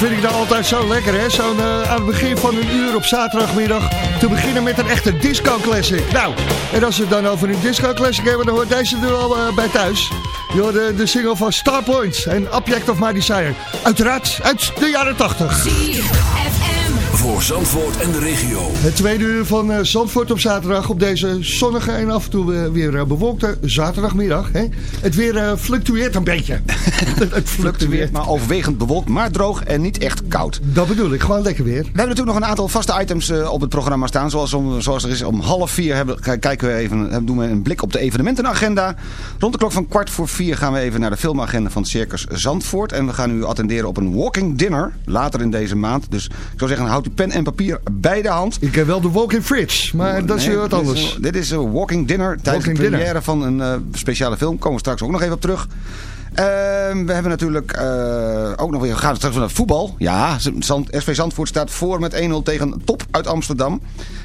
Vind ik dan altijd zo lekker, hè? Zo'n eh, aan het begin van een uur op zaterdagmiddag te beginnen met een echte disco classic. Nou, en als we het dan over een disco classic hebben, dan hoort deze er al eh, bij thuis. Je hoort de, de single van Starpoint en Object of My Desire. Uiteraard uit de jaren 80. Voor Zandvoort en de regio. Het tweede uur van eh, Zandvoort op zaterdag op deze zonnige en af en toe weer eh, bewolkte zaterdagmiddag. Hè? Het weer eh, fluctueert een beetje. het, fluctueert. Maar overwegend bewolkt, maar droog en niet echt koud. Dat bedoel ik, gewoon lekker weer. We hebben natuurlijk nog een aantal vaste items eh, op het programma staan. Zoals, om, zoals er is om half vier hebben, kijken we even, doen we een blik op de evenementenagenda. Rond de klok van kwart voor vier gaan we even naar de filmagenda van Circus Zandvoort. En we gaan u attenderen op een walking dinner later in deze maand. Dus ik zou zeggen, houd pen en papier bij de hand. Ik heb wel de walk-in fridge, maar dat is Nee, weer wat dit anders. Dit is een walking dinner tijdens Walking de dinner. première van een eh, speciale film. Komen we straks ook nog even op terug. Ehm, we hebben natuurlijk eh, ook nog weer... We gaan straks naar het voetbal. Ja, Zand, SV Zandvoort staat voor met 1-0 tegen Top uit Amsterdam.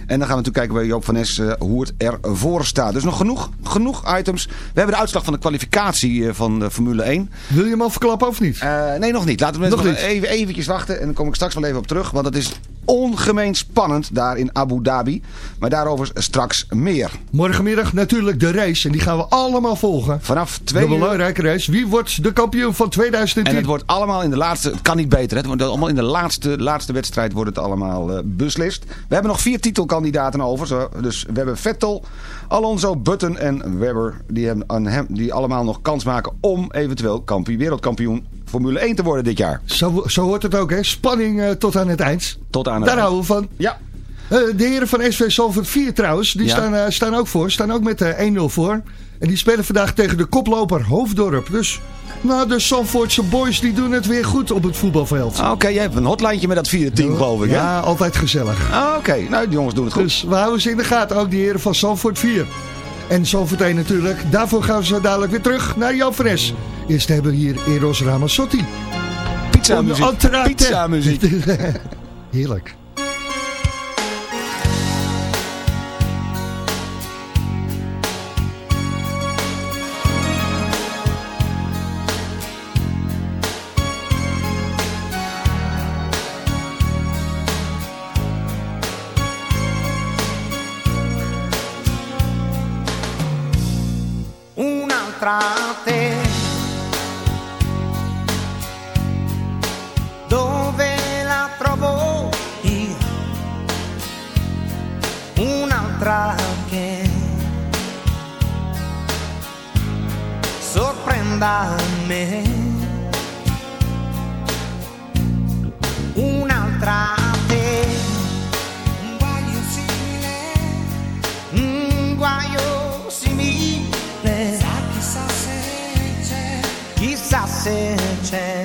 En dan gaan we natuurlijk kijken bij Joop van Nes eh, hoe het ervoor staat. Dus nog genoeg, genoeg items. We hebben de uitslag van de kwalificatie eh, van de Formule 1. Wil je hem al verklappen of niet? Eh, nee, nog niet. Laten we Nog even eventjes wachten. En dan kom ik straks wel even op terug. Want het is ongemeen spannend daar in Abu Dhabi. Maar daarover straks meer. Morgenmiddag natuurlijk de race en die gaan we allemaal volgen. Vanaf twee de uur. belangrijke race. Wie wordt de kampioen van 2010? En het wordt allemaal in de laatste... Het kan niet beter. Hè? Het wordt allemaal in de laatste, laatste wedstrijd wordt het allemaal eh, beslist. We hebben nog vier titelkandidaten over. Zo, dus we hebben Vettel, Alonso, Button en Webber. Die, hebben aan hem, die allemaal nog kans maken om eventueel kampioen, wereldkampioen Formule 1 te worden dit jaar. Zo, zo hoort het ook, hè? Spanning eh, tot aan het eind. Tot aan het Daar eind. houden we van. Ja. Eh, de heren van SV Salford 4 trouwens, die Ja. staan, eh, staan ook voor. Staan ook met eh, 1-0 voor. En die spelen vandaag tegen de koploper Hoofddorp. Dus nou, de Salfordse boys die doen het weer goed op het voetbalveld. Ah, Oké, jij hebt een hotlijntje met dat vierde team geloof ik hè? Ja, altijd gezellig. Ah, Oké, nou die jongens doen het goed. Dus we houden ze in de gaten, ook die heren van Salford 4. En Salford 1 natuurlijk. Daarvoor gaan we zo dadelijk weer terug naar Jan Fres. Eerst hebben we hier Eros Ramazzotti. Pizza muziek. Pizza muziek. Heerlijk. Sorprenda me. Un'altra te. Un guaio simile un guaio simile. chissà se c'è. Chissà se c'è.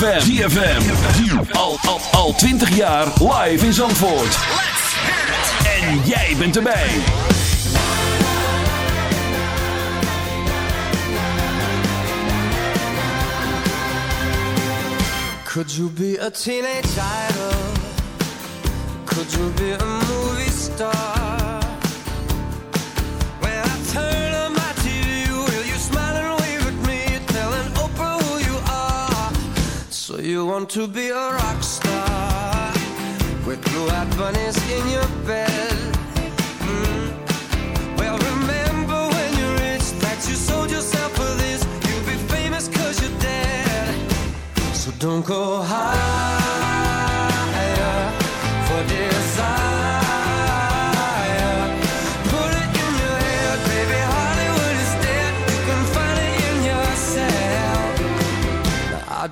ZFM. ZFM. Al, al, al 20 jaar live in Zandvoort. En jij bent erbij. Could you be a teenage idol? Want to be a rock star with blue-eyed bunnies in your bed? Mm. Well, remember when you reached that you sold yourself for this. You'll be you're dead. So don't go higher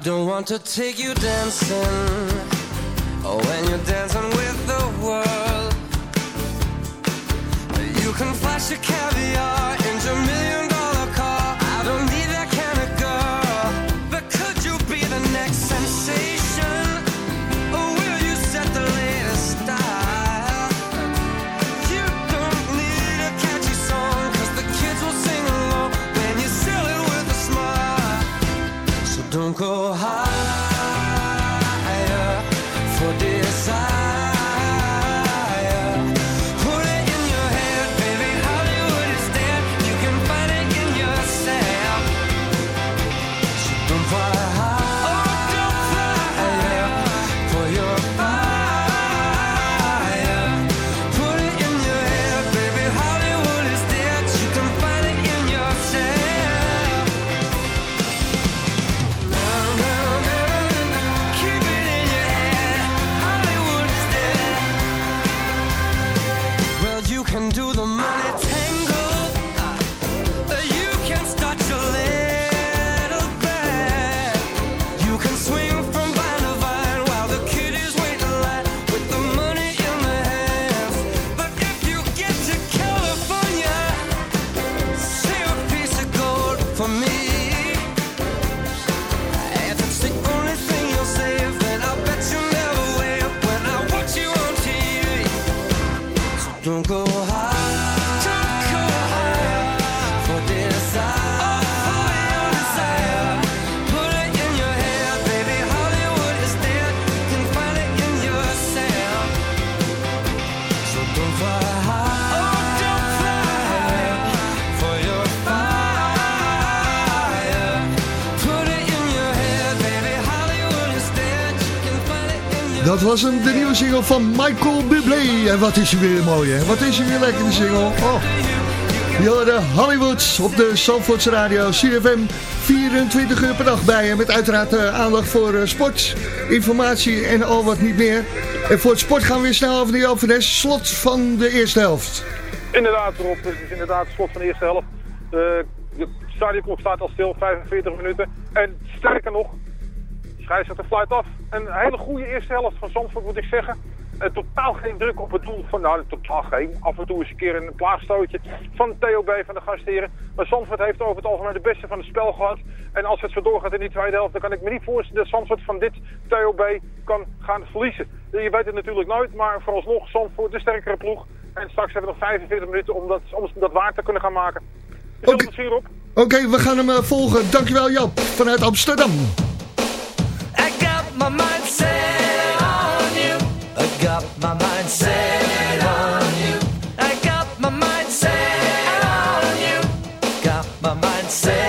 don't want to take you dancing. Oh, when you're dancing with the world. You can flash your caviar into a million was hem, de nieuwe single van Michael Bublé. En wat is hij weer mooi, hè? Wat is hij weer lekker, die single. Oh. Je hoorde Hollywoods op de Zandvoortse Radio CFM 24 uur per dag bij je. Met uiteraard eh, aandacht voor eh, sport, informatie en al wat niet meer. En voor het sport gaan we weer snel over de Joop. Slot van de eerste helft. Inderdaad, Rob. Het is inderdaad slot van de eerste helft. De, de stadionklok staat al stil, 45 minuten. En sterker nog, de scheidsrechter fluit af. Een hele goede eerste helft van Zandvoort, moet ik zeggen. Eh, totaal geen druk op het doel van, nou totaal geen. Af en toe eens een keer een plaagstootje van Theo B van de gastheren. Maar Zandvoort heeft over het algemeen de beste van het spel gehad. En als het zo doorgaat in die tweede helft, dan kan ik me niet voorstellen dat Zandvoort van dit Theo B kan gaan verliezen. Je weet het natuurlijk nooit, maar vooralsnog Zandvoort de sterkere ploeg. En straks hebben we nog 45 minuten om dat, om dat waar te kunnen gaan maken. Dat misschien op? Oké, we gaan hem eh, volgen. Dankjewel Jap, vanuit Amsterdam. My mind set on you. I got my mind set on you. I got my mind set on you. Got my mind set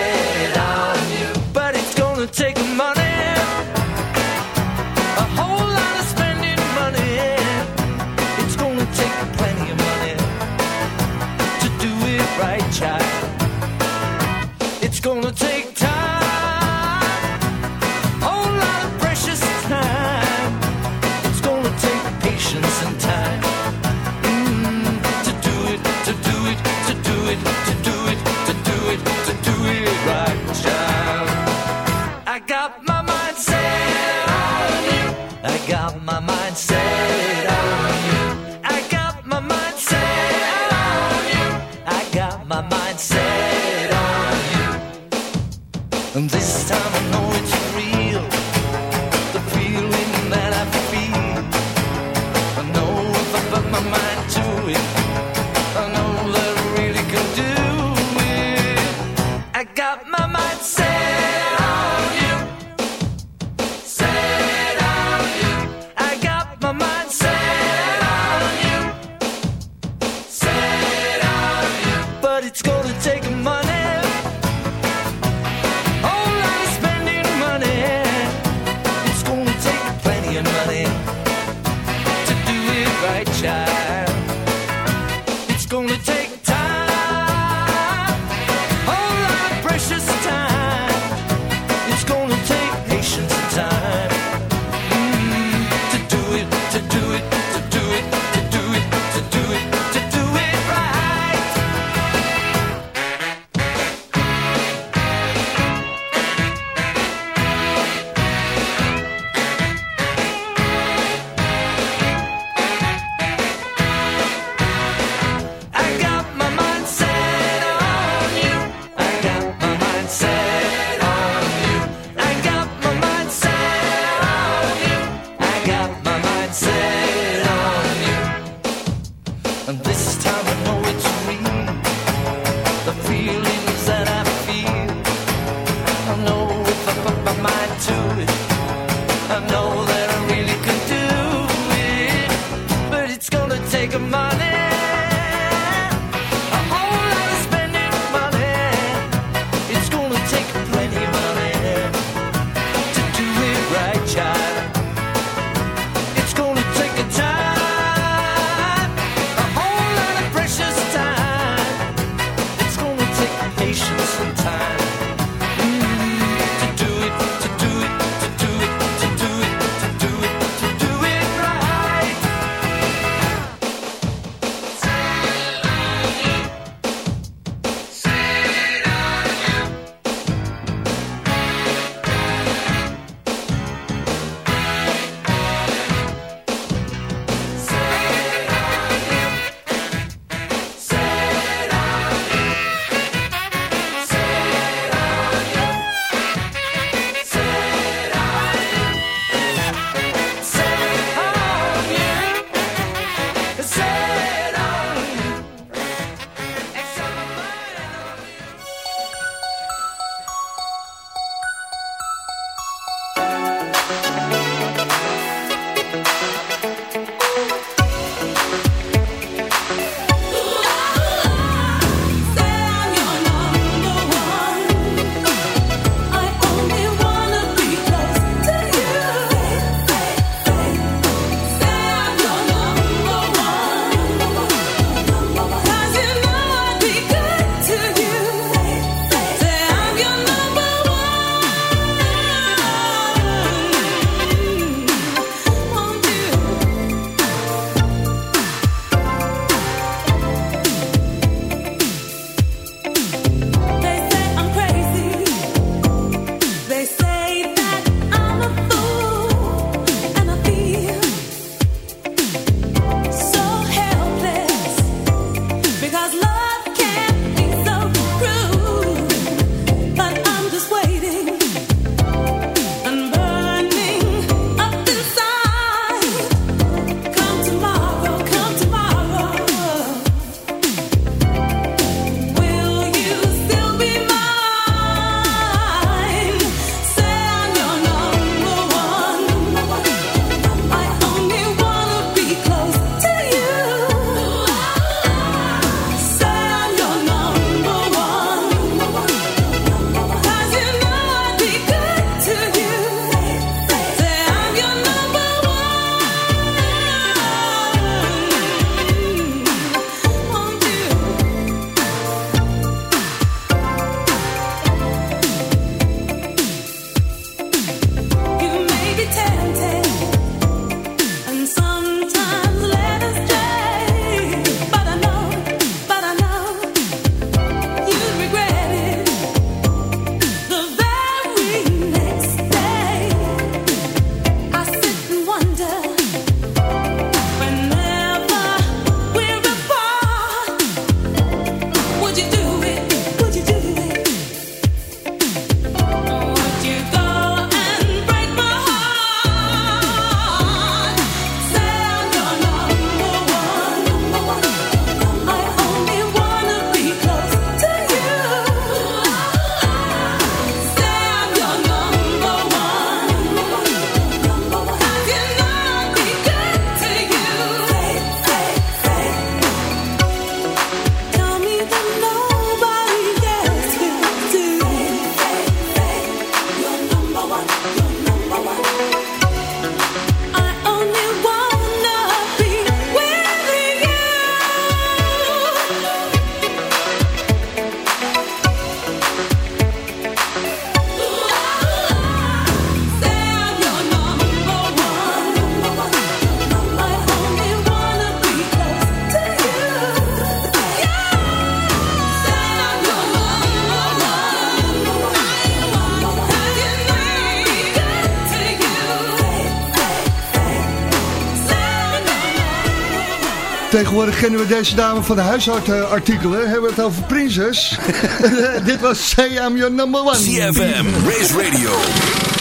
Tegenwoordig kennen we deze dame van de huisartikelen. Hebben we het over Prinses. Dit was Say I'm Your Number One. CFM, Race Radio,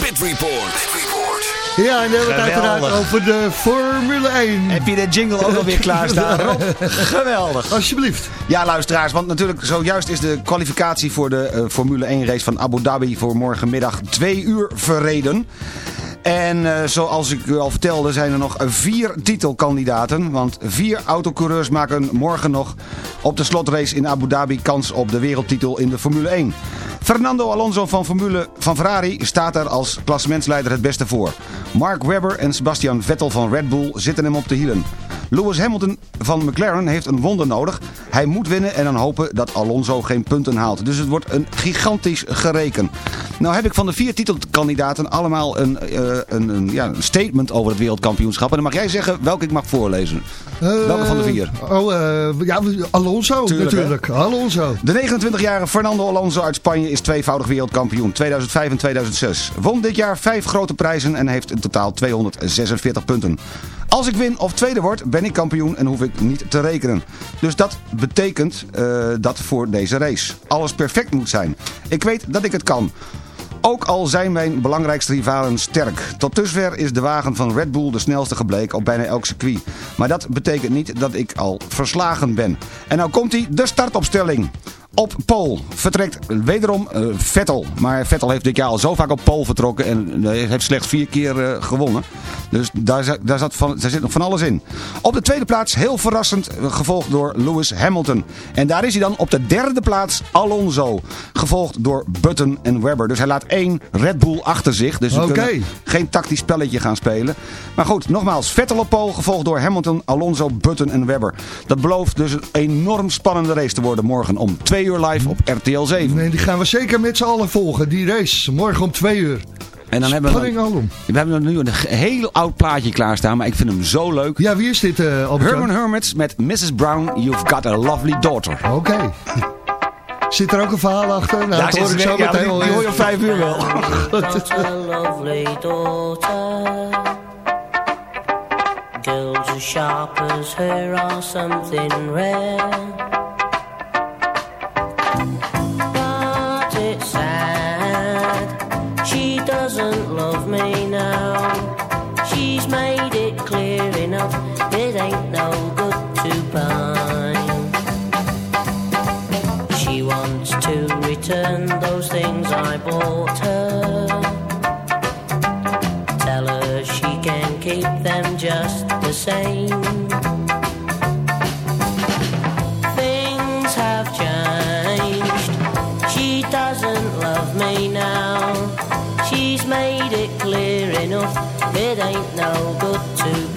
Pit Report. Ja, en dan hebben we het uiteraard over de Formule 1. Heb je de jingle ook alweer klaarstaan, Rob? Geweldig. Alsjeblieft. Ja, luisteraars, want natuurlijk zojuist is de kwalificatie voor de eh, Formule 1 race van Abu Dhabi voor morgenmiddag twee uur verreden. En eh, zoals ik u al vertelde zijn er nog vier titelkandidaten. Want vier autocoureurs maken morgen nog op de slotrace in Abu Dhabi kans op de wereldtitel in de Formule 1. Fernando Alonso van, Formule, van Ferrari staat er als klassementsleider het beste voor. Mark Webber en Sebastian Vettel van Red Bull zitten hem op de hielen. Lewis Hamilton van McLaren heeft een wonder nodig. Hij moet winnen en dan hopen dat Alonso geen punten haalt. Dus het wordt een gigantisch gereken. Nou heb ik van de vier titelkandidaten allemaal een, eh, een, een, ja, een statement over het wereldkampioenschap. En dan mag jij zeggen welke ik mag voorlezen. welke van de vier? Oh, eh, ja, Alonso Tuurlijk, natuurlijk. Alonso. De 29-jarige Fernando Alonso uit Spanje is tweevoudig wereldkampioen 2005 en 2006. Won dit jaar vijf grote prijzen en heeft in totaal 246 punten. Als ik win of tweede word, ben ik kampioen en hoef ik niet te rekenen. Dus dat betekent eh, dat voor deze race. Alles perfect moet zijn. Ik weet dat ik het kan. Ook al zijn mijn belangrijkste rivalen sterk. Tot dusver is de wagen van Red Bull de snelste gebleken op bijna elk circuit. Maar dat betekent niet dat ik al verslagen ben. En nou komt hij, de startopstelling. Op pole vertrekt wederom eh, Vettel. Maar Vettel heeft dit jaar al zo vaak op pole vertrokken en eh, heeft slechts vier keer eh, gewonnen. Dus daar, daar, zat van, daar zit nog van alles in. Op de tweede plaats, heel verrassend, gevolgd door Lewis Hamilton. En daar is hij dan op de derde plaats Alonso. Gevolgd door Button en Webber. Dus hij laat één Red Bull achter zich. Dus we kunnen geen tactisch spelletje gaan spelen. Maar goed, nogmaals, Vettel op pole, gevolgd door Hamilton, Alonso, Button en Webber. Dat belooft dus een enorm spannende race te worden morgen om 2 uur live op RTL 7. Nee, die gaan we zeker met z'n allen volgen. Die race, morgen om twee uur. En dan hebben we, alom. we hebben nu een heel oud plaatje klaarstaan, maar ik vind hem zo leuk. Ja, wie is dit, eh Albert? Herman Hermits met Mrs. Brown, You've Got a Lovely Daughter. Oké. Zit er ook een verhaal achter? Nou, dat hoor ik zo ja, meteen die, wel die hoor je om vijf uur wel. got a lovely daughter. Girls as sharp as her are something rare. Doesn't love me now. She's made it clear enough, it ain't no good to pine. She wants to return those things I bought her. Tell her she can keep them just the same. It ain't no good to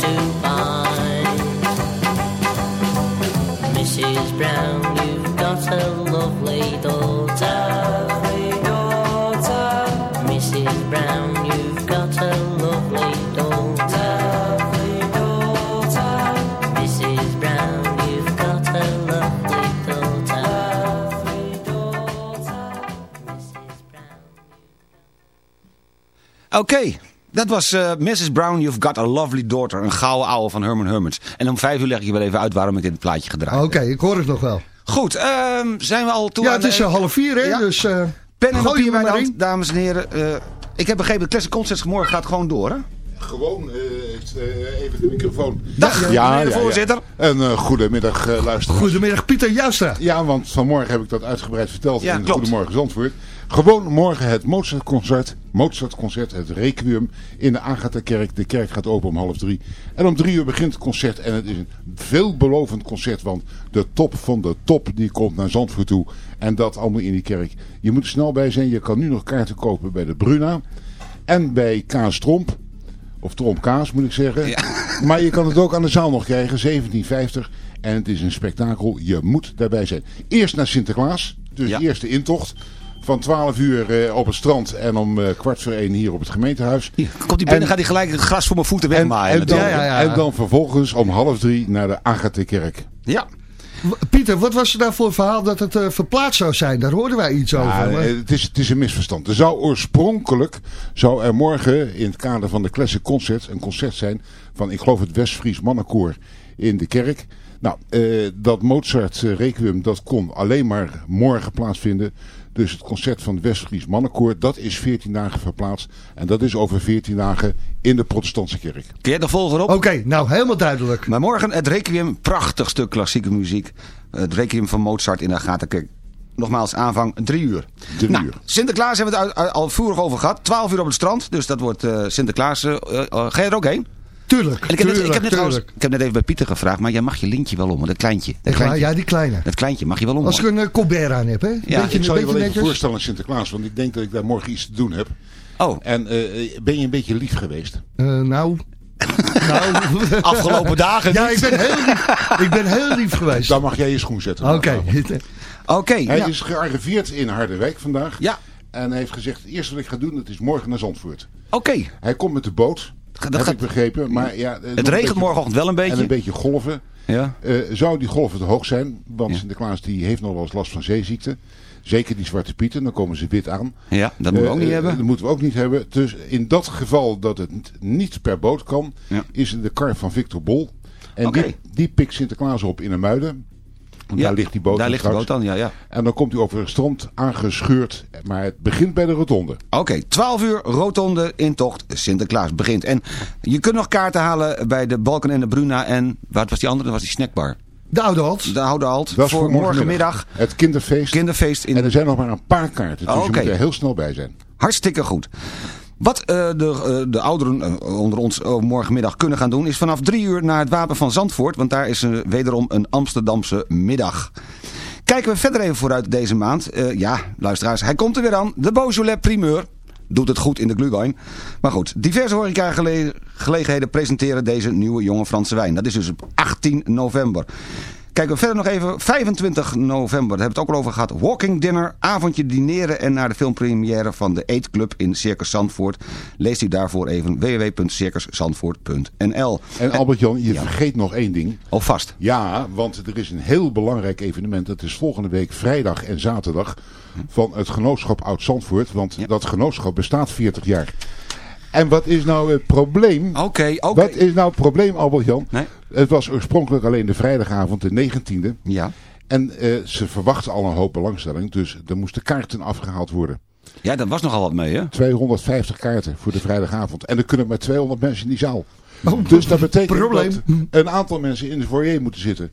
to find. Mrs. Brown, you've got a lovely daughter. daughter. Mrs. Brown, you've got a lovely daughter. daughter. Mrs. Brown, you've got a lovely daughter. Oké, Dat was eh, Mrs. Brown, You've Got a Lovely Daughter. Een gouden ouwe van Herman Hermits. En om vijf uur leg ik je wel even uit waarom ik dit plaatje gedraaid Oké, ik hoor het nog wel. Goed, ehm, zijn we al toe Ja, aan het is eh, half vier, hè? Ja. Dus eh Pen en papier bij de maar hand, dames en heren. Ik heb begrepen, de Classic Concerts morgen gaat gewoon door, hè? Gewoon eh, even de microfoon. Dag, meneer de voorzitter. En eh, goedemiddag uh, luisteraars. Goedemiddag, Pieter Joustra. Ja, want vanmorgen heb ik dat uitgebreid verteld Ja, in klopt. Goedemorgen Zandvoort. Gewoon morgen het Mozartconcert, Mozartconcert, het Requiem in de Agatha-kerk. De kerk gaat open om half drie. En om drie uur begint het concert en het is een veelbelovend concert. Want de top van de top die komt naar Zandvoort toe. En dat allemaal in die kerk. Je moet er snel bij zijn. Je kan nu nog kaarten kopen bij de Bruna. En bij Kaas Tromp. Of Tromp Kaas moet ik zeggen. Maar je kan het ook aan de zaal nog krijgen. 1750. En het is een spektakel. Je moet daarbij zijn. Eerst naar Sinterklaas. Dus de eerste intocht. Van 12 uur eh, op het strand en om eh, kwart voor één hier op het gemeentehuis. Komt hij binnen, gaat hij gelijk het gras voor mijn voeten wegmaaien. En dan, natuurlijk. en dan vervolgens om half drie naar de Agatha-kerk. Ja. Pieter, wat was er nou voor verhaal dat het eh, verplaatst zou zijn? Daar hoorden wij iets Ja, over. maar- eh, het, is, het is een misverstand. Er zou oorspronkelijk, zou er morgen in het kader van de Classic Concert, een concert zijn van, ik geloof het West-Fries Mannenkoor in de kerk. Nou, eh, dat Mozart eh, Requiem, dat kon alleen maar morgen plaatsvinden. Dus het concert van het West-Fries Mannenkoor, dat is 14 dagen verplaatst. En dat is over 14 dagen in de protestantse kerk. Kun jij de volger op? Oké, nou helemaal duidelijk. Maar morgen het Requiem, prachtig stuk klassieke muziek. Het Requiem van Mozart in de Agatha-kerk. Nogmaals, aanvang drie uur. Drie nou, uur. Sinterklaas hebben we het al voerig over gehad. 12 uur op het strand, dus dat wordt eh, Sinterklaas. eh, ga je er ook heen? Tuurlijk, En ik, heb net, tuurlijk, ik, heb net trouwens- tuurlijk. ik heb net even bij Pieter gevraagd, maar jij mag je lintje wel om, dat kleintje. Dat kleintje, Ja, die kleine. dat kleintje mag je wel om. Als ik een uh, Colbert aan heb, hè? Ja, beetje, ik zal je wel even voorstellen aan Sinterklaas, want ik denk dat ik daar morgen iets te doen heb. Oh, En eh, ben je een beetje lief geweest? Eh, nou... nou... afgelopen dagen Ja, niet. ik ben heel lief, ik ben heel lief geweest. Dan mag jij je schoen zetten. Oké. Oké, Hij ja. is gearriveerd in Harderwijk vandaag. Ja. En hij heeft gezegd, het eerste wat ik ga doen, dat is morgen naar Zandvoort. Oké. Hij komt met de boot. Dat heb gaat- ik begrepen. Maar ja, eh, Het regent beetje- morgenochtend wel een En beetje. een beetje golven. Ja. Eh, zou die golven te hoog zijn? Want Sinterklaas die heeft nog wel eens last van zeeziekte. Zeker die zwarte pieten, dan komen ze wit aan. Ja, dat moeten we ook Eh, niet eh, hebben. Dat moeten we ook niet hebben. Dus in dat geval dat het niet- niet per boot kan, Ja. is de kar van Victor Bol. En die, die pikt Sinterklaas op in een muiden. Want Ja, daar ligt die boot Daar dan ligt de boot dan, ja, ja. En dan komt hij over het strand aangescheurd. Maar het begint bij de rotonde. Oké, 12 uur, rotonde, intocht, Sinterklaas begint. En je kunt nog kaarten halen bij de Balken en de Bruna en, wat was die andere? Dat was die snackbar. De oude halt. De Oude Halt, voor morgenmiddag. Het kinderfeest. Kinderfeest in En er zijn nog maar een paar kaarten. Dus Oh, je moet er heel snel bij zijn. Hartstikke goed. Wat eh, de, eh, de ouderen eh, onder ons morgenmiddag kunnen gaan doen... is vanaf drie uur naar het Wapen van Zandvoort... want daar is wederom een Amsterdamse middag. Kijken we verder even vooruit deze maand. Ja, luisteraars, hij komt er weer aan. De Beaujolais primeur. Doet het goed in de Glühwein. Maar goed, diverse horecagelegenheden presenteren deze nieuwe jonge Franse wijn. Dat is dus op 18 november. Kijken we verder nog even. 25 november, daar hebben we het ook al over gehad. Walking dinner, avondje dineren en naar de filmpremière van de Eat Club in Circus Zandvoort. Leest u daarvoor even www.circuszandvoort.nl En Albert-Jan, je Ja. vergeet nog één ding. Alvast. Ja, want er is een heel belangrijk evenement. Dat is volgende week vrijdag en zaterdag van het genootschap Oud-Zandvoort. Want Ja. dat genootschap bestaat 40 jaar. En wat is nou het probleem? Oké, oké. Wat is nou het probleem, Albert-Jan? Nee. Het was oorspronkelijk alleen de vrijdagavond, de 19e. Ja. En eh, ze verwachten al een hoop belangstelling. Dus er moesten kaarten afgehaald worden. ja, daar was nogal wat mee, hè? 250 kaarten voor de vrijdagavond. En er kunnen maar 200 mensen in die zaal. dus dat betekent probleem. dat een aantal mensen in de foyer moeten zitten.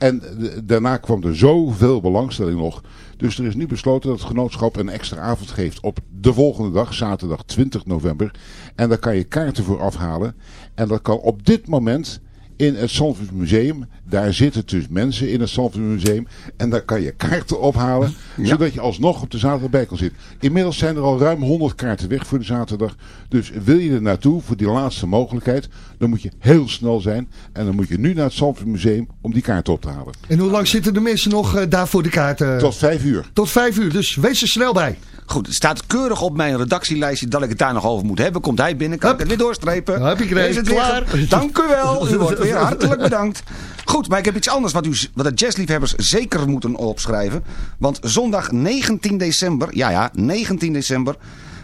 En daarna kwam er zoveel belangstelling nog. Dus er is nu besloten dat het genootschap een extra avond geeft op de volgende dag, zaterdag 20 november. En daar kan je kaarten voor afhalen. En dat kan op dit moment in het Zandvoort Museum. Daar zitten dus mensen in het Zandvoort Museum. En daar kan je kaarten ophalen. Zodat je alsnog op de zaterdag bij kan zitten. Inmiddels zijn er al ruim 100 kaarten weg voor de zaterdag. Dus wil je er naartoe voor die laatste mogelijkheid. Dan moet je heel snel zijn. En dan moet je nu naar het Zandvoort Museum om die kaarten op te halen. En hoe lang zitten de mensen nog eh, daar voor de kaarten? Tot vijf uur. Tot vijf uur, dus wees er snel bij. Goed, het staat keurig op mijn redactielijstje dat ik het daar nog over moet hebben. Komt hij binnen, kan ik het weer doorstrepen. Heb ik Is het klaar. Dank u wel, u wordt weer hartelijk bedankt. Goed, maar ik heb iets anders wat, u, wat de jazzliefhebbers zeker moeten opschrijven. Want zondag 19 december, ja ja, 19 december...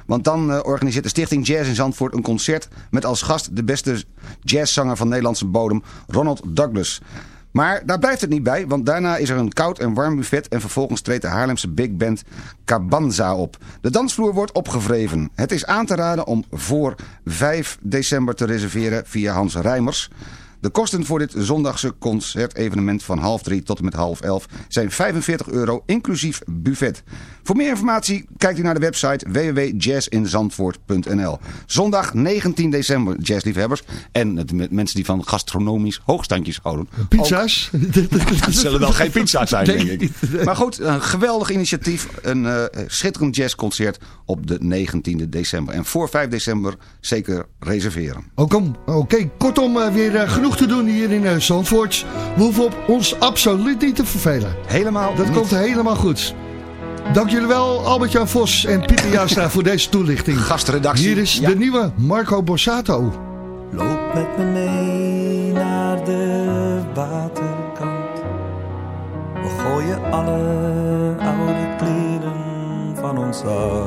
Want dan eh, organiseert de Stichting Jazz in Zandvoort een concert... met als gast de beste jazzzanger van Nederlandse bodem, Ronald Douglas. Maar daar blijft het niet bij, want daarna is er een koud en warm buffet... en vervolgens treedt de Haarlemse big band Cabanza op. De dansvloer wordt opgevreven. Het is aan te raden om voor 5 december te reserveren via Hans Rijmers... De kosten voor dit zondagse concertevenement van half drie tot en met half elf zijn 45 euro inclusief buffet. Voor meer informatie kijkt u naar de website www.jazzinzandvoort.nl. Zondag 19 december, jazzliefhebbers en het met mensen die van gastronomisch hoogstandjes houden. Pizza's? Het zullen wel geen pizza's zijn, denk ik. Maar goed, een geweldig initiatief. Een eh, schitterend jazzconcert op de 19 december. En voor 5 december zeker reserveren. Oh. Oké, kortom, eh, weer eh, genoeg te doen hier in eh, Zandvoort. We hoeven op ons absoluut niet te vervelen. Helemaal Dat niet. komt helemaal goed. Dank jullie wel, Albert-Jan Vos en Pieter Jouwstra voor deze toelichting. Gastredactie. Hier is Ja. de nieuwe Marco Borsato. Loop met me mee naar de waterkant. We gooien alle oude kleren van ons af.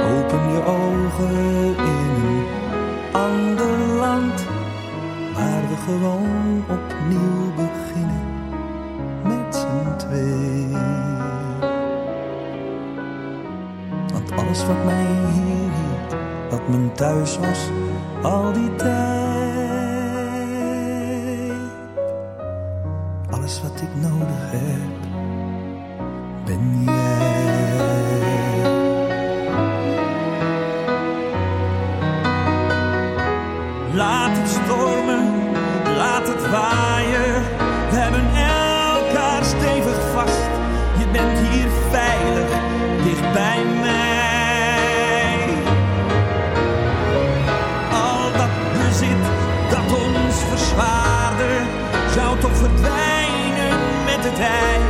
Open je ogen in een ander land. Waar we gewoon opnieuw beginnen met z'n twee. Want alles wat mij hier hield, wat mijn thuis was, al die tijd. Alles wat ik nodig heb, ben jij. Verdwijnen met de tijd.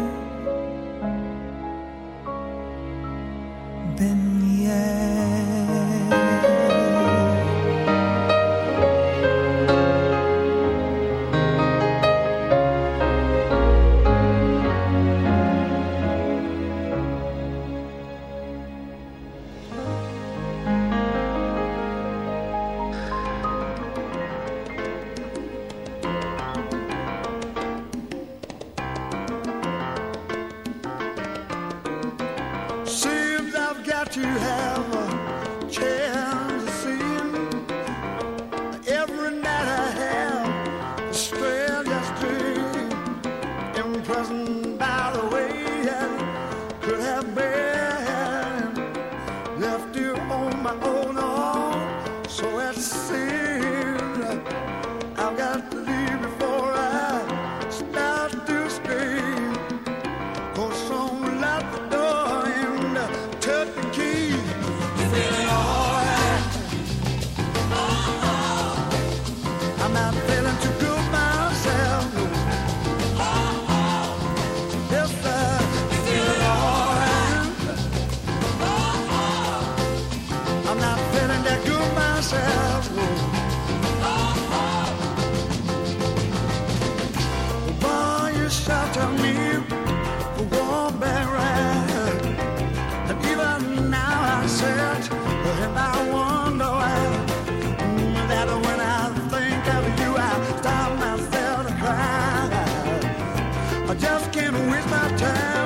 I just can't waste my time.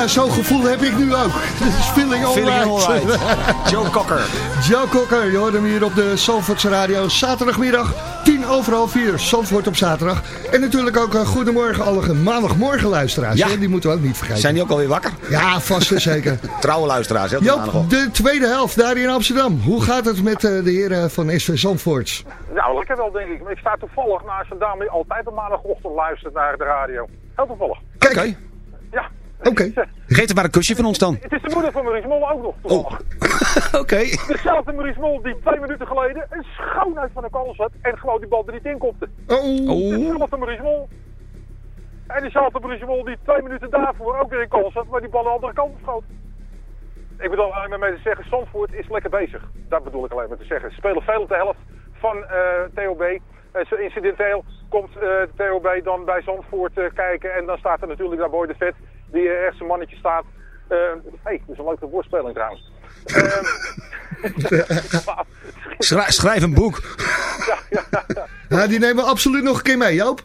Ja, zo'n gevoel heb ik nu ook. Het is feeling alright. Joe Cocker. Joe Cocker, je hoort hem hier op de Zandvoortse Radio. Zaterdagmiddag, tien over half vier, Zandvoort op zaterdag. En natuurlijk ook een goedemorgen alle maandagmorgen luisteraars. Ja. hè? Die moeten we ook niet vergeten. Zijn die ook alweer wakker? Ja, vast en zeker. Trouwe luisteraars, hè? maandag Joop, op. de tweede helft daar in Amsterdam. Hoe gaat het met eh, de heren van SV Zandvoort? Nou, lekker wel, denk ik. Maar ik sta toevallig naast een dame die altijd op maandagochtend luistert naar de radio. Heel toevallig. Oké. Ja. Oké. Geef er maar een kusje van ons dan. Het is de moeder van Maurice Mol ook nog toevallig. Oké. Dezelfde Maurice Mol die twee minuten geleden een schoonheid van een kans had en gewoon die bal er niet in kopte. Oh. Dezelfde Maurice Mol. En dezelfde Maurice Mol die twee minuten daarvoor ook weer een kans had, maar die bal de andere kant schoot. Ik bedoel alleen maar mee te zeggen, Zandvoort is lekker bezig. Dat bedoel ik alleen maar te zeggen. Ze spelen veel op de helft van eh TOB. En zo incidenteel komt eh TOB dan bij Zandvoort eh, kijken. En dan staat er natuurlijk daar Boy de Vet, die eh, ergens een mannetje staat. Hé, hey, dat is een leuke woordspeling trouwens. Schrijf, schrijf een boek. Ja, die nemen we absoluut nog een keer mee, Joop.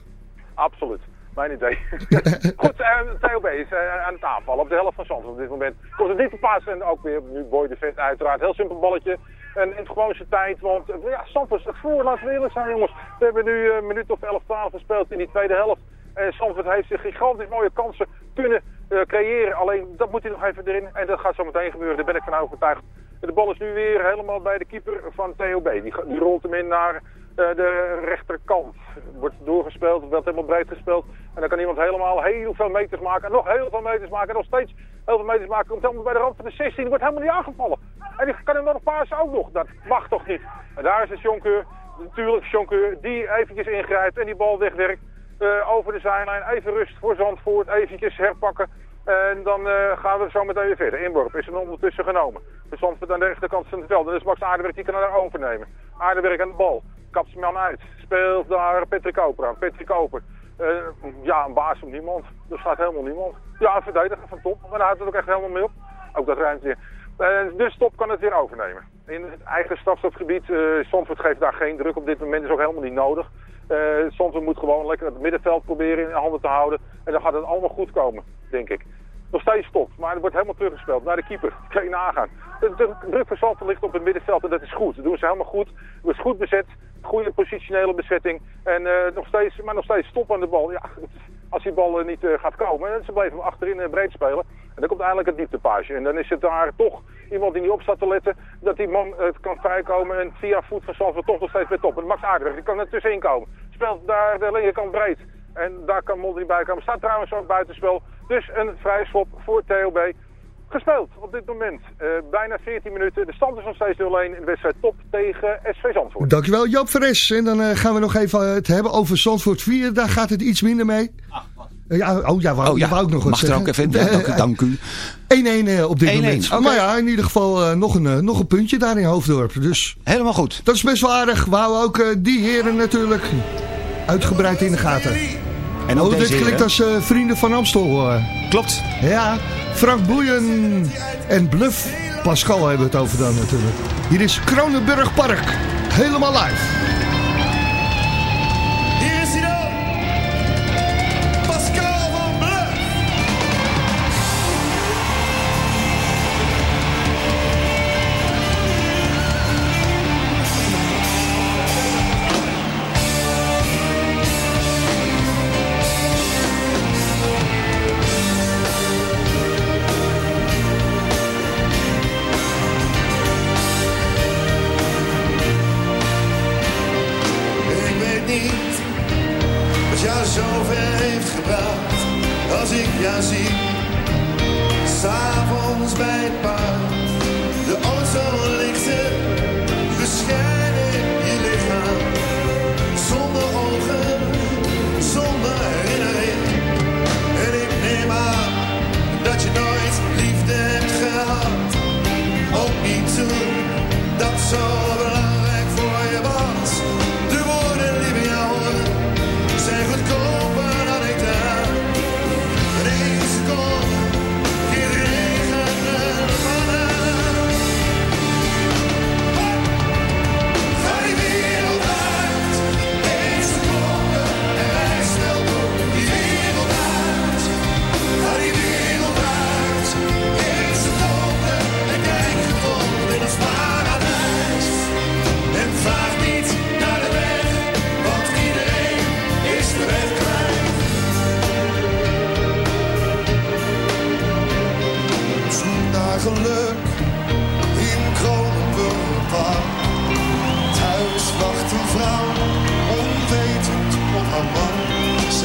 Absoluut. Mijn idee. Goed, eh TOB is eh, aan het aanvallen op de helft van Zandvoort op dit moment. Komt het niet te en ook weer nu Boy de Vet uiteraard. Heel simpel balletje. En in gewoon zijn tijd, want eh, ja, Zandvoort is het voor. Laten we eerlijk zijn jongens. We hebben nu eh, een minuut of 11, 12 gespeeld in die tweede helft. En Zandvoort heeft zich gigantisch mooie kansen kunnen eh, creëren. Alleen dat moet hij nog even erin. En dat gaat zo meteen gebeuren. Daar ben ik van overtuigd. De bal is nu weer helemaal bij de keeper van TOB. Die, die rolt hem in naar eh, de rechterkant. Wordt doorgespeeld, wordt helemaal breed gespeeld. En dan kan iemand helemaal heel veel meters maken. En nog heel veel meters maken. En nog steeds heel veel meters maken. Komt helemaal bij de rand van de 16. Wordt helemaal niet aangevallen. En die kan hem nog pasen ook nog. Dat mag toch niet. En daar is het Jonkeur. Natuurlijk Jonkeur die eventjes ingrijpt en die bal wegwerkt. Eh, over de zijlijn. Even rust voor Zandvoort. Eventjes herpakken. En dan eh, gaan we zo meteen weer verder. Inworp is er ondertussen genomen. De Zandvoort aan de rechterkant van het veld. Dus Max Aardewerk die kan daar overnemen. Aardewerk aan de bal. Kapt zijn man uit. Speelt daar Patrick Koper aan. Patrick Koper. Eh, ja, een baas op niemand. Er staat helemaal niemand. Ja, een verdediger van top. Maar daar houdt het ook echt helemaal mee op. Ook dat ruimt weer. Eh, dus top kan het weer overnemen. In het eigen strafstofgebied. eh Zandvoort geeft daar geen druk op dit moment. is ook helemaal niet nodig. Eh Zandvoort moet gewoon lekker het middenveld proberen in handen te houden. En dan gaat het allemaal goed komen, denk ik. Nog steeds stop, maar het wordt helemaal teruggespeeld naar de keeper. Kan je nagaan. De, de druk van Zandvoort ligt op het middenveld en dat is goed. Dat doen ze helemaal goed. Het wordt goed bezet. Goede positionele bezetting. En eh, nog steeds, maar nog steeds stop aan de bal. Ja, als die bal eh, niet eh, gaat komen. En ze bleven achterin eh, breed spelen. En dan komt eindelijk het dieptepage. En dan is het daar toch iemand die niet op staat te letten. Dat die man eh, kan vrijkomen. En via voet van Zandvoort toch nog steeds weer top. En Max Aardig, die kan er tussenin komen. Speelt daar de linkerkant breed. En daar kan Molder niet bij komen. Staat trouwens ook buitenspel. Dus een vrije schop voor TOB. Gespeeld op dit moment. Eh, bijna 14 minuten. De stand is nog steeds 0-1 in de wedstrijd top tegen SV Zandvoort. Dankjewel Joop Veres. En dan eh, gaan we nog even het hebben over Zandvoort 4. Daar gaat het iets minder mee. Eh, ja, oh ja, wou, Oh ja, je wou ook nog wat mag er ook even in. Ja, dank, u- dank u. 1-1 eh, op dit 1-1, moment. oké. Maar ja, in ieder geval eh, nog, een, eh, nog een puntje daar in Hoofddorp. Dus Helemaal goed. dat is best wel aardig. We houden ook eh, die heren natuurlijk uitgebreid in de gaten. En ook oh, dit klinkt als eh, vrienden van Amstel. eh. Klopt. Ja, Frank Boeien en Bluff Pascal hebben we het over dan natuurlijk. Hier is Kronenburg Park. Helemaal live.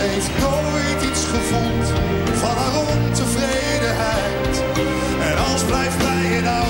Heeft nooit iets gevoeld van haar ontevredenheid. En als blijft bij het oude,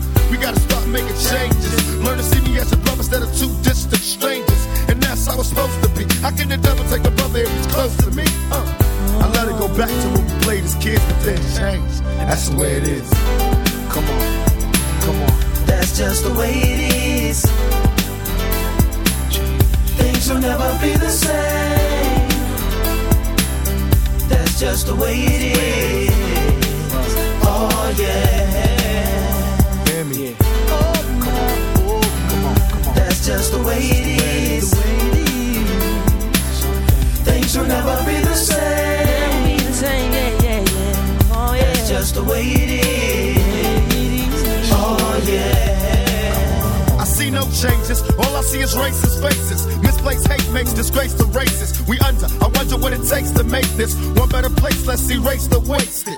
We gotta start making changes. Learn to see me as a brother instead of two distant strangers. And that's how it's supposed to be. How can the devil take a brother if he's close to me? Uh, I let it go back to when we played as kids, but then changed. That's the way it is. Come on, come on. That's just the way it is. Things will never be the same. That's just the way it is. Oh yeah. Hear me? Oh, come on, oh, come on, come on. That's just the way it is. Things will never be the same. Be the same, yeah, yeah, yeah. Oh yeah. That's just the way it is. Oh yeah. I see no changes. All I see is racist faces. Misplaced hate makes disgrace to races. We under. I wonder what it takes to make this one better place. Let's erase the wasted.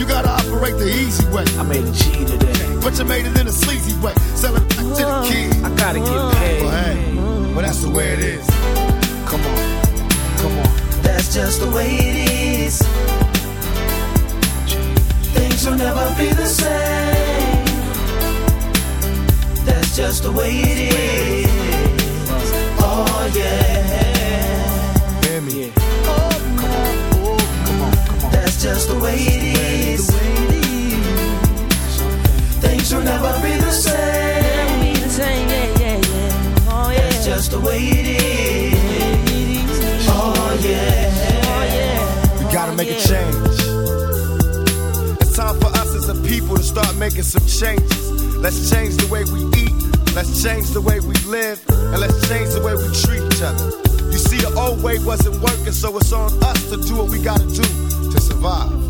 You gotta operate the easy way. I made a G today. But you made it in a sleazy way. Sell it back to the uh-huh. kid. I gotta get paid. Well, hey, well, that's the way it is. Come on, come on. That's just the way it is. Things will never be the same. That's just the way it is. Oh yeah. Hear me? Oh, come on, oh, come on, come on. That's just the way it is. Things will never be the same. Be the same, yeah, yeah, yeah. Oh yeah. That's just the way it is. Oh yeah. Oh yeah. We gotta oh, make a change. It's time for us as a people to start making some changes. Let's change the way we eat. Let's change the way we live. And let's change the way we treat each other. You see, the old way wasn't working, so it's on us to do what we gotta do to survive.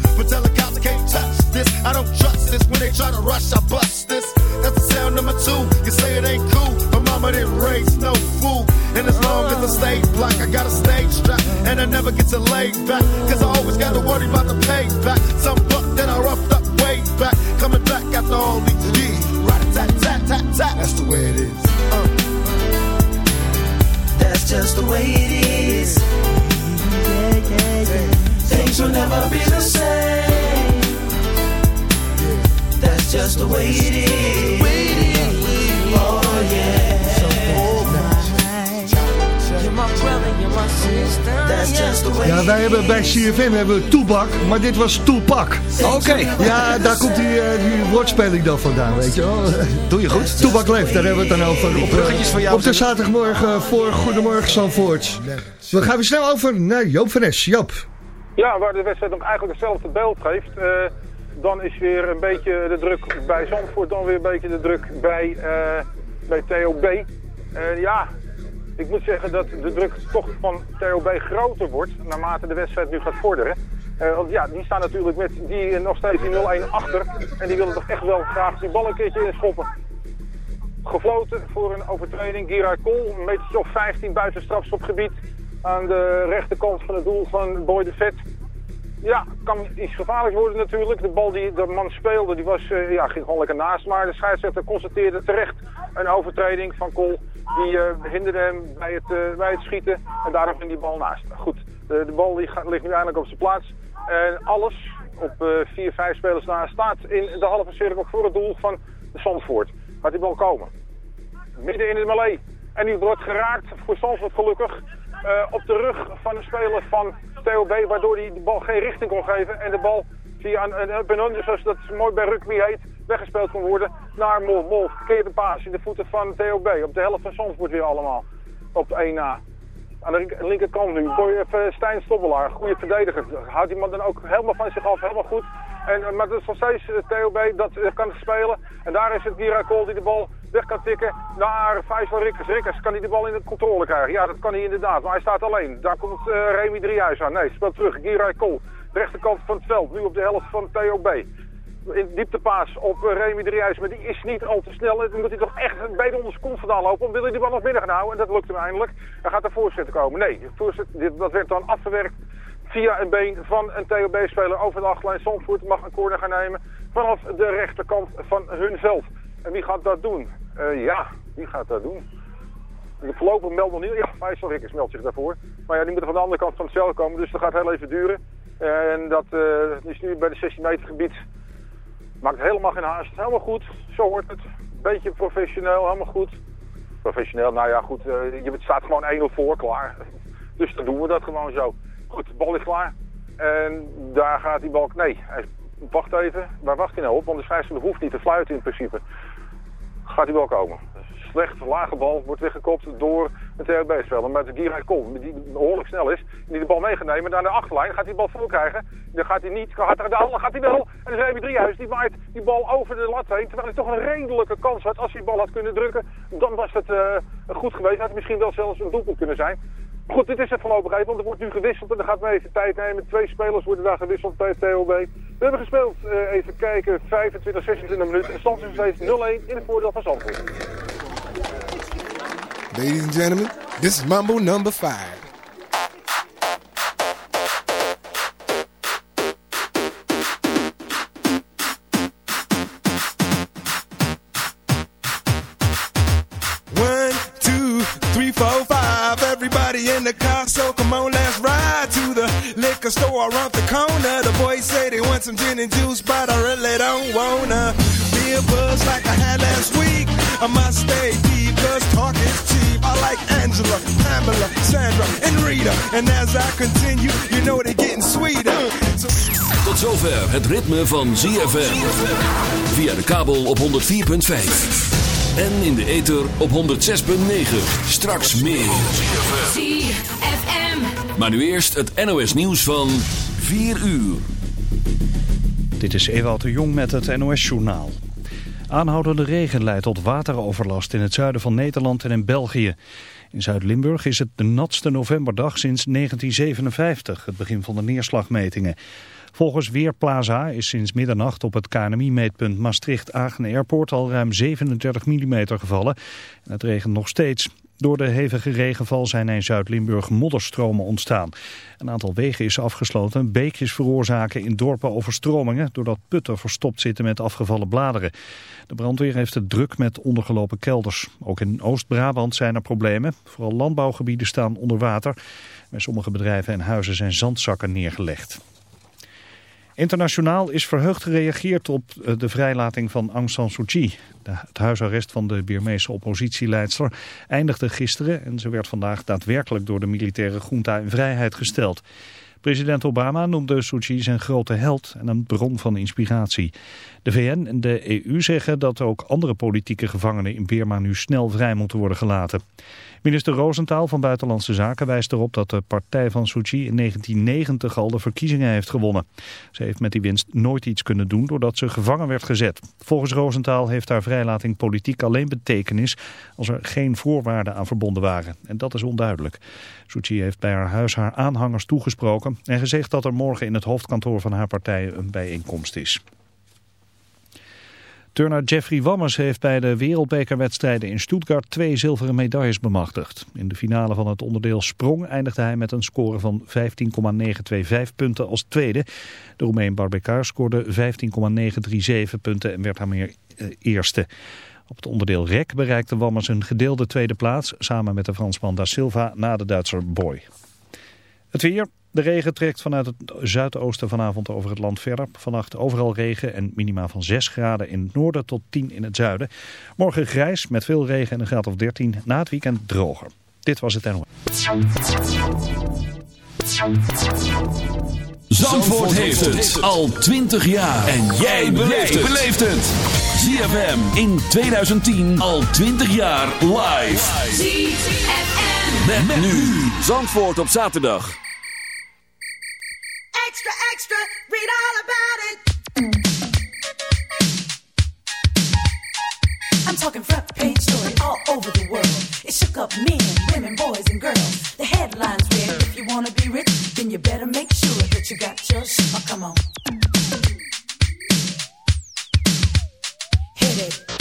But cops I can't touch this. I don't trust this. When they try to rush, I bust this. That's the sound number two. You say it ain't cool, but mama didn't raise no fool. And as long as I stay black, I got a stage strap. And I never get to lay back. Cause I always got to worry about the payback. Some buck that I roughed up way back. Coming back after all these years. Right tat tat tat tat. That's the way it is. Uh. That's just the way it is. Things will never be the same. That's just the way it is. Oh yeah. You're my brother, you're my sister. That's just the way Ja, wij hebben bij CFM hebben we Toebak, maar dit was Toepak. Oké. Ja, daar komt die, eh, die woordspeling dan vandaan, weet je wel. Doe je goed. Toebak leeft, daar hebben we het dan over. Op, bruggetjes van jou op de zaterdagmorgen voor Goedemorgen Zandvoort. We gaan weer snel over naar Joop van Es. Joop. Ja, waar de wedstrijd nog eigenlijk hetzelfde beeld geeft. eh, dan is weer een beetje de druk bij Zandvoort, dan weer een beetje de druk bij, eh, bij TOB. Eh, ja, ik moet zeggen dat de druk toch van TOB groter wordt naarmate de wedstrijd nu gaat vorderen. Want ja, die staan natuurlijk met die nog steeds die 0-1 achter. En die willen toch echt wel graag die bal een keertje inschoppen. Gefloten voor een overtreding. Gira Kool, een metertje of 15 buiten strafschopgebied. Aan de rechterkant van het doel van Boy de Vet. Ja, kan iets gevaarlijks worden natuurlijk. De bal die de man speelde, die was, eh, ja, ging gewoon lekker naast. Maar de scheidsrechter constateerde terecht een overtreding van Kool. Die eh, hinderde hem bij het, eh, bij het schieten. En daarom ging die bal naast. Goed, de, de bal die ligt nu eindelijk op zijn plaats. En alles op vier, vijf spelers na. Staat in de halve cirkel voor het doel van Zandvoort. Gaat die bal komen? Midden in het melee. En die wordt geraakt voor Zandvoort gelukkig. Eh, op de rug van een speler van TOB, waardoor hij de bal geen richting kon geven. En de bal via een, een zoals dat mooi bij rugby heet, weggespeeld kon worden naar Mol. Mol, verkeerde paas in de voeten van TOB. Op de helft van Zandvoort weer allemaal. Op de 1 na. Aan de link- linkerkant nu. Even Stijn Stobbelaar, goede verdediger. Houdt die man dan ook helemaal van zich af, helemaal goed. En, eh, maar dat is steeds eh, TOB dat eh, kan spelen. En daar is het Gira Kool die de bal weg kan tikken naar Faisal Rikkers. Rikkers, kan hij de bal in de controle krijgen? Ja, dat kan hij inderdaad. Maar hij staat alleen. Daar komt eh, Remy Driehuis aan. Nee, speelt terug. Gira Kool. De rechterkant van het veld. Nu op de helft van TOB. In dieptepaas op eh, Remy Driehuis. Maar die is niet al te snel. Dan moet hij toch echt onder zijn kont vandaan lopen. Om wil hij die bal nog binnen gaan houden. En dat lukt hem eindelijk. Dan gaat de voorzitter komen. Nee, de voorzet, dat werd dan afgewerkt via een been van een TOB-speler over de achterlijn. Zandvoort mag een corner gaan nemen vanaf de rechterkant van hun veld. En wie gaat dat doen? Eh, ja, wie gaat dat doen? De voorlopig meldt nog niet. Ja, Faisal Rikkers meldt zich daarvoor. Maar ja, die moeten van de andere kant van het veld komen. Dus dat gaat heel even duren. En dat eh, is nu bij de 16 meter gebied. Maakt helemaal geen haast. Helemaal goed. Zo hoort het. Beetje professioneel. Helemaal goed. Professioneel, nou ja goed. eh, je staat gewoon 1-0 voor, klaar. Dus dan doen we dat gewoon zo. Goed, de bal is klaar. En daar gaat die bal... Nee, wacht even. Waar wacht hij nou op? Want de scheidsrechter hoeft niet te fluiten in principe. Gaat die bal komen. Slecht, lage bal, wordt weggekopt door een THB-speler. Maar de Kool, die behoorlijk snel is, die de bal mee gaat nemen naar de achterlijn, gaat hij de bal vol krijgen. Dan gaat hij niet, gaat hij, dan gaat hij wel. En dan Remy Driehuis, die maait die bal over de lat heen. Terwijl hij toch een redelijke kans had. Als hij die bal had kunnen drukken, dan was het eh, goed geweest. Had het misschien wel zelfs een doelpunt kunnen zijn. Goed, dit is het voorlopig even, want er wordt nu gewisseld en dan gaat men even tijd nemen. Twee spelers worden daar gewisseld bij TOB. We hebben gespeeld, uh, even kijken, 25, 26 minuten. En stand is steeds 0-1 in het voordeel van Zandvoort. Ladies and gentlemen, this is Mambo number 5. Want some gin and juice, but I really don't wanna be a buzz like I had last week. I must stay deep, cause talk is cheap. I like Angela, Pamela, Sandra, and Rita. And as I continue, you know they're getting sweeter. So Tot zover het ritme van ZFM. Via de kabel op 104.5. En in de ether op 106.9. Straks meer. ZFM. Maar nu eerst het NOS nieuws van 4 uur. Dit is Ewout de Jong met het NOS-journaal. Aanhoudende regen leidt tot wateroverlast in het zuiden van Nederland en in België. In Zuid-Limburg is het de natste novemberdag sinds 1957, het begin van de neerslagmetingen. Volgens Weerplaza is sinds middernacht op het KNMI-meetpunt Maastricht-Agen Airport al ruim 37 mm gevallen. En het regent nog steeds. Door de hevige regenval zijn in Zuid-Limburg modderstromen ontstaan. Een aantal wegen is afgesloten. Beekjes veroorzaken in dorpen overstromingen... doordat putten verstopt zitten met afgevallen bladeren. De brandweer heeft het druk met ondergelopen kelders. Ook in Oost-Brabant zijn er problemen. Vooral landbouwgebieden staan onder water. Bij sommige bedrijven en huizen zijn zandzakken neergelegd. Internationaal is verheugd gereageerd op eh, de vrijlating van Aung San Suu Kyi. Het huisarrest van de Birmeese oppositieleidster eindigde gisteren en ze werd vandaag daadwerkelijk door de militaire junta in vrijheid gesteld. President Obama noemde Suu zijn grote held en een bron van inspiratie. De VN en de EU zeggen dat ook andere politieke gevangenen in Birma nu snel vrij moeten worden gelaten. Minister Roosentaal van Buitenlandse Zaken wijst erop dat de partij van Suu in 1990 al de verkiezingen heeft gewonnen. Ze heeft met die winst nooit iets kunnen doen doordat ze gevangen werd gezet. Volgens Roosentaal heeft haar vrijlating politiek alleen betekenis als er geen voorwaarden aan verbonden waren. En dat is onduidelijk. Suu heeft bij haar huis haar aanhangers toegesproken en gezegd dat er morgen in het hoofdkantoor van haar partij een bijeenkomst is. Turner Jeffrey Wammers heeft bij de wereldbekerwedstrijden in Stuttgart twee zilveren medailles bemachtigd. In de finale van het onderdeel sprong eindigde hij met een score van 15,925 punten als tweede. De Roemeen Barbecar scoorde 15,937 punten en werd daarmee eh, eerste. Op het onderdeel rek bereikte Wammers een gedeelde tweede plaats samen met de Fransman Da Silva na de Duitser Boy. Het weer, De regen trekt vanuit het zuidoosten vanavond over het land verder. Vannacht overal regen en minima van 6 graden in het noorden tot 10 in het zuiden. Morgen grijs met veel regen en een graad of 13. Na het weekend droger. Dit was het NOS. Zandvoort heeft het al 20 jaar. En jij beleeft het. ZFM in 2010 al 20 jaar live. ZFM. Met, met nu Zandvoort op zaterdag. extra, extra. Read all about it. I'm talking front page story all over the world. It shook up men, women, boys, and girls. The headlines read, if you wanna be rich, then you better make sure that you got your shit. Oh, come on. Hit it.